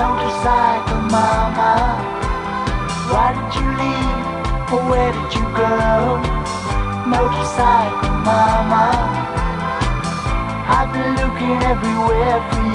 Motorcycle mama, why did you leave? Or where did you go? Motorcycle mama, I've been looking everywhere for you.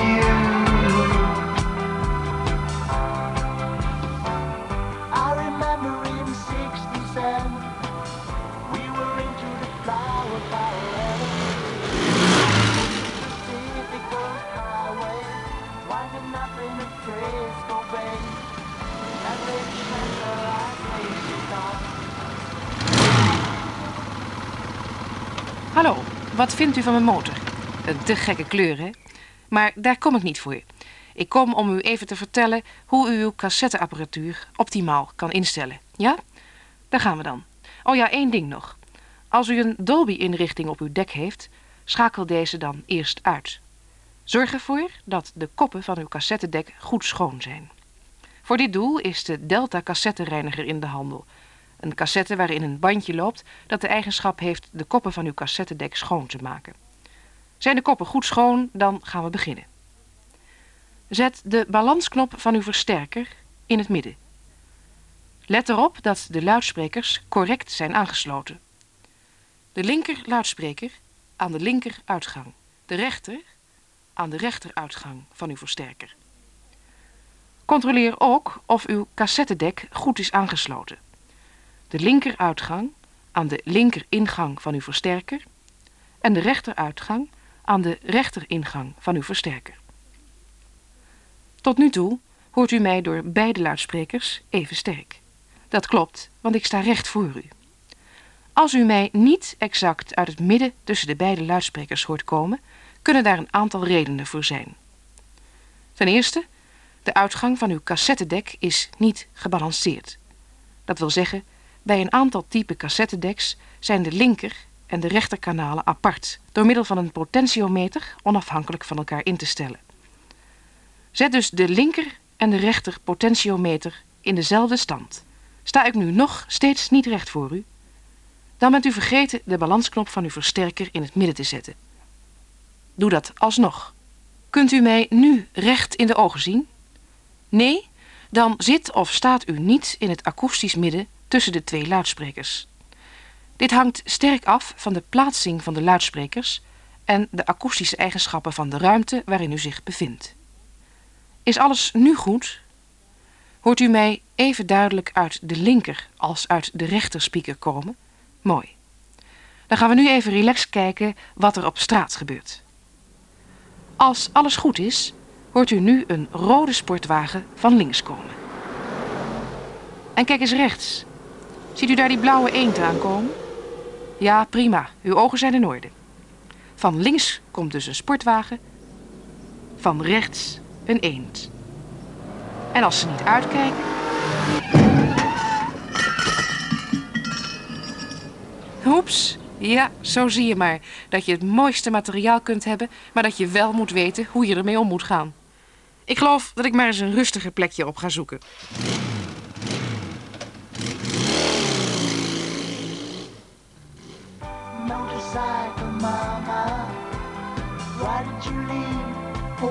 Hallo, wat vindt u van mijn motor? Een te gekke kleur, hè? Maar daar kom ik niet voor. Ik kom om u even te vertellen hoe u uw cassetteapparatuur optimaal kan instellen. Ja? Daar gaan we dan. Oh ja, één ding nog. Als u een Dolby-inrichting op uw dek heeft, schakel deze dan eerst uit. Zorg ervoor dat de koppen van uw cassettedek goed schoon zijn. Voor dit doel is de Delta cassettereiniger in de handel. Een cassette waarin een bandje loopt dat de eigenschap heeft de koppen van uw cassettedek schoon te maken. Zijn de koppen goed schoon, dan gaan we beginnen. Zet de balansknop van uw versterker in het midden. Let erop dat de luidsprekers correct zijn aangesloten. De linker luidspreker aan de linker uitgang. De rechter aan de rechteruitgang van uw versterker. Controleer ook of uw cassettedek goed is aangesloten. De linkeruitgang aan de linkeringang van uw versterker en de rechteruitgang aan de rechteringang van uw versterker. Tot nu toe hoort u mij door beide luidsprekers even sterk. Dat klopt, want ik sta recht voor u. Als u mij niet exact uit het midden tussen de beide luidsprekers hoort komen, kunnen daar een aantal redenen voor zijn. Ten eerste, de uitgang van uw cassettedek is niet gebalanceerd. Dat wil zeggen, bij een aantal type cassettedeks zijn de linker en de rechterkanalen apart, door middel van een potentiometer onafhankelijk van elkaar in te stellen. Zet dus de linker en de rechter potentiometer in dezelfde stand. Sta ik nu nog steeds niet recht voor u? Dan bent u vergeten de balansknop van uw versterker in het midden te zetten. Doe dat alsnog. Kunt u mij nu recht in de ogen zien? Nee? Dan zit of staat u niet in het akoestisch midden tussen de twee luidsprekers. Dit hangt sterk af van de plaatsing van de luidsprekers en de akoestische eigenschappen van de ruimte waarin u zich bevindt. Is alles nu goed? Hoort u mij even duidelijk uit de linker als uit de rechter speaker komen? Mooi. Dan gaan we nu even relaxed kijken wat er op straat gebeurt. Als alles goed is, hoort u nu een rode sportwagen van links komen. En kijk eens rechts. Ziet u daar die blauwe eend aankomen? Ja, prima. Uw ogen zijn in orde. Van links komt dus een sportwagen. Van rechts een eend. En als ze niet uitkijken... Oeps, ja, zo zie je maar. Dat je het mooiste materiaal kunt hebben, maar dat je wel moet weten hoe je ermee om moet gaan. Ik geloof dat ik maar eens een rustiger plekje op ga zoeken.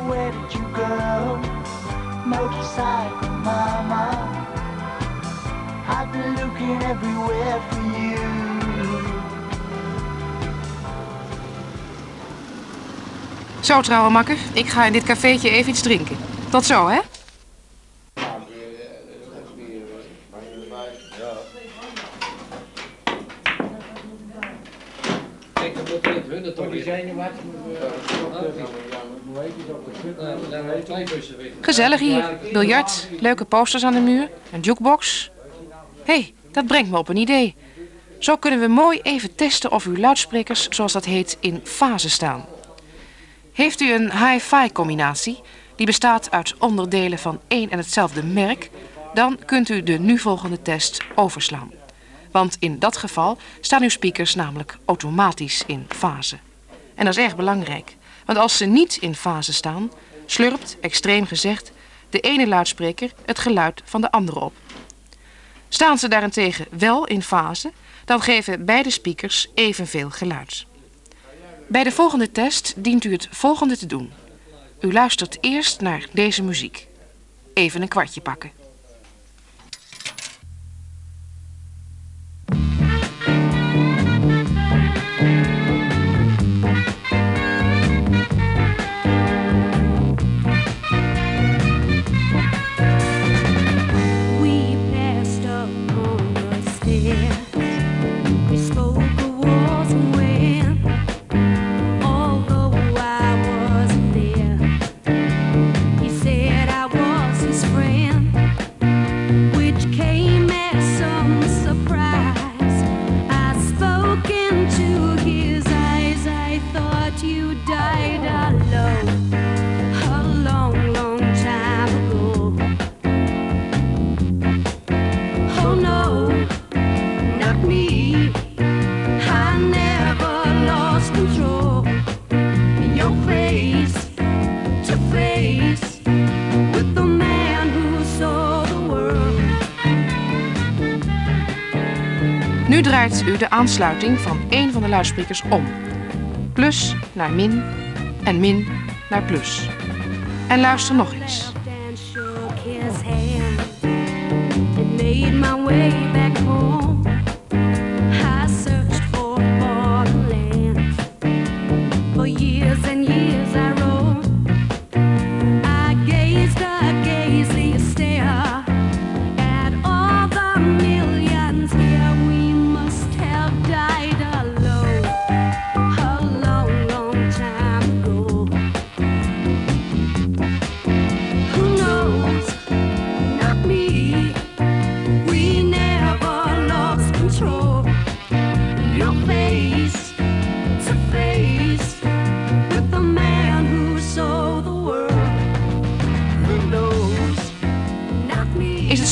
Where did you go? Motorcycle mama, I've been looking everywhere for you. Zo, trouwe makker, ik ga in dit cafeetje even iets drinken. Tot zo, hè? Kijk, dan moet het hun toch weer. Gezellig hier. Biljart, leuke posters aan de muur, een jukebox. Hé, hey, dat brengt me op een idee. Zo kunnen we mooi even testen of uw luidsprekers, zoals dat heet, in fase staan. Heeft u een hi-fi combinatie, die bestaat uit onderdelen van één en hetzelfde merk, dan kunt u de nu volgende test overslaan. Want in dat geval staan uw speakers namelijk automatisch in fase. En dat is erg belangrijk, want als ze niet in fase staan, slurpt, extreem gezegd, de ene luidspreker het geluid van de andere op. Staan ze daarentegen wel in fase, dan geven beide speakers evenveel geluid. Bij de volgende test dient u het volgende te doen. U luistert eerst naar deze muziek. Even een kwartje pakken. Nu draait u de aansluiting van één van de luidsprekers om. Plus naar min en min naar plus. En luister nog eens.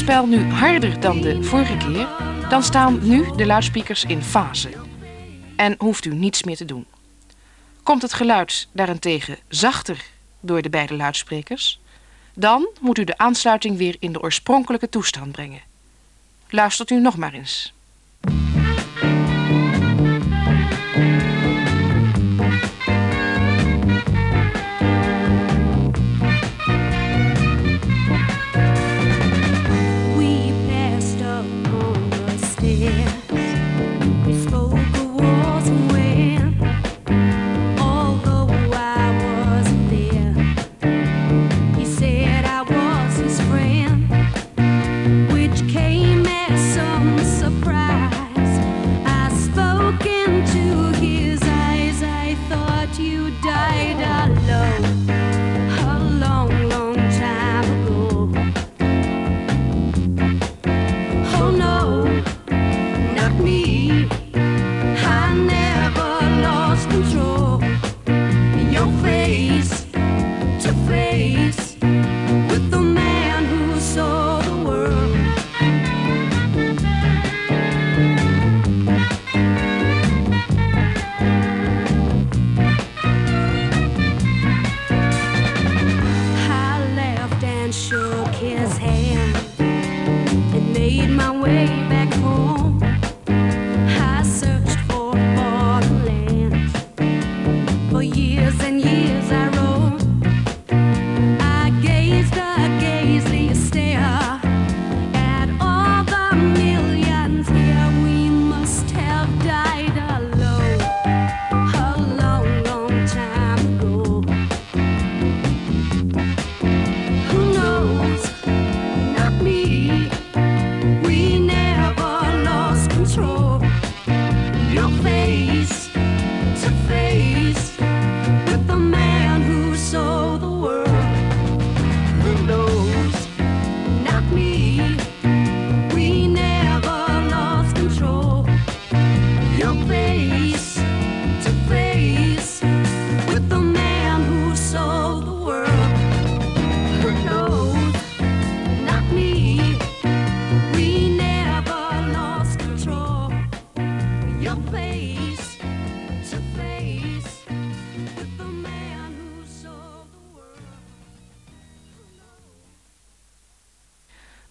Spel nu harder dan de vorige keer, dan staan nu de luidsprekers in fase en hoeft u niets meer te doen. Komt het geluid daarentegen zachter door de beide luidsprekers, dan moet u de aansluiting weer in de oorspronkelijke toestand brengen. Luistert u nog maar eens.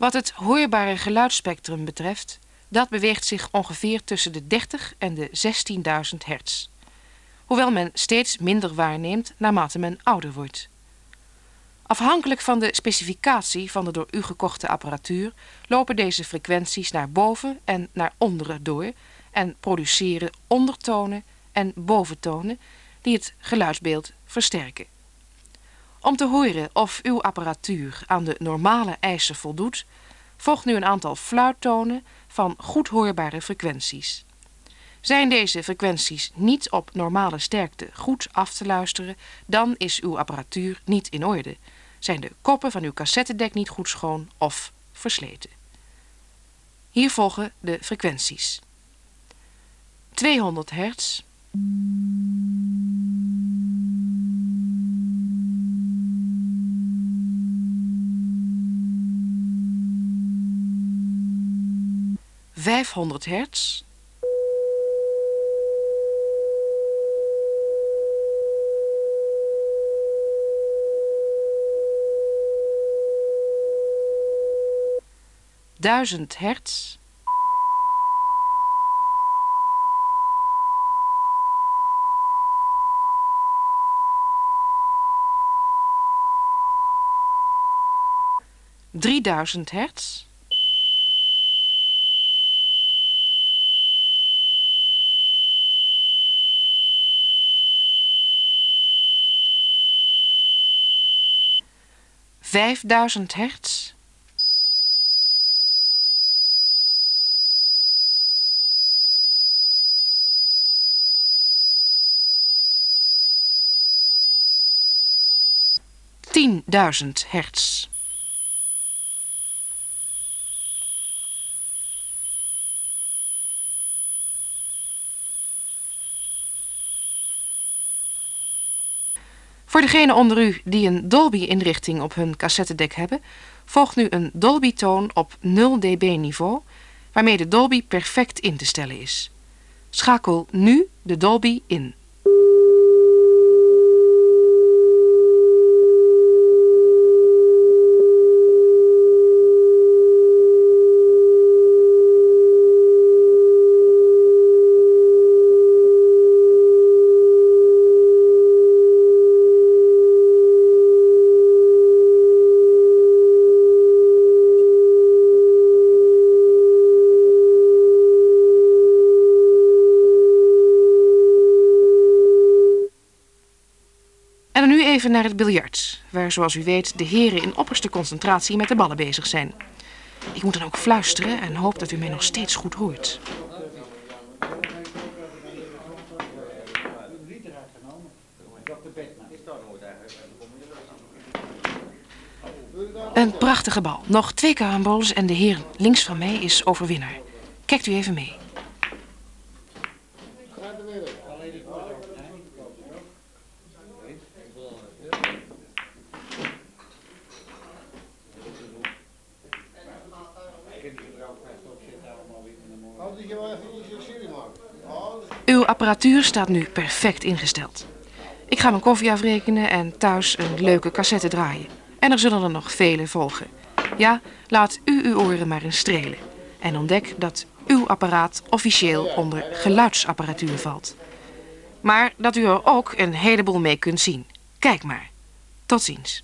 Wat het hoorbare geluidsspectrum betreft, dat beweegt zich ongeveer tussen de 30 en de 16.000 hertz. Hoewel men steeds minder waarneemt naarmate men ouder wordt. Afhankelijk van de specificatie van de door u gekochte apparatuur lopen deze frequenties naar boven en naar onderen door en produceren ondertonen en boventonen die het geluidsbeeld versterken. Om te horen of uw apparatuur aan de normale eisen voldoet, volgt nu een aantal fluittonen van goed hoorbare frequenties. Zijn deze frequenties niet op normale sterkte goed af te luisteren, dan is uw apparatuur niet in orde. Zijn de koppen van uw cassettedek niet goed schoon of versleten. Hier volgen de frequenties. 200 hertz. Vijfhonderd hertz. 1000 hertz. Drieduizend hertz. Vijfduizend hertz. Tienduizend hertz. Voor degenen onder u die een Dolby-inrichting op hun cassettedek hebben, volgt nu een Dolby-toon op 0 dB niveau, waarmee de Dolby perfect in te stellen is. Schakel nu de Dolby in. Naar het biljart, waar zoals u weet de heren in opperste concentratie met de ballen bezig zijn. Ik moet dan ook fluisteren en hoop dat u mij nog steeds goed hoort. Een prachtige bal. Nog twee caramboles en de heer links van mij is overwinnaar. Kijkt u even mee. Uw apparatuur staat nu perfect ingesteld. Ik ga mijn koffie afrekenen en thuis een leuke cassette draaien. En er zullen er nog vele volgen. Ja, laat u uw oren maar eens strelen. En ontdek dat uw apparaat officieel onder geluidsapparatuur valt. Maar dat u er ook een heleboel mee kunt zien. Kijk maar. Tot ziens.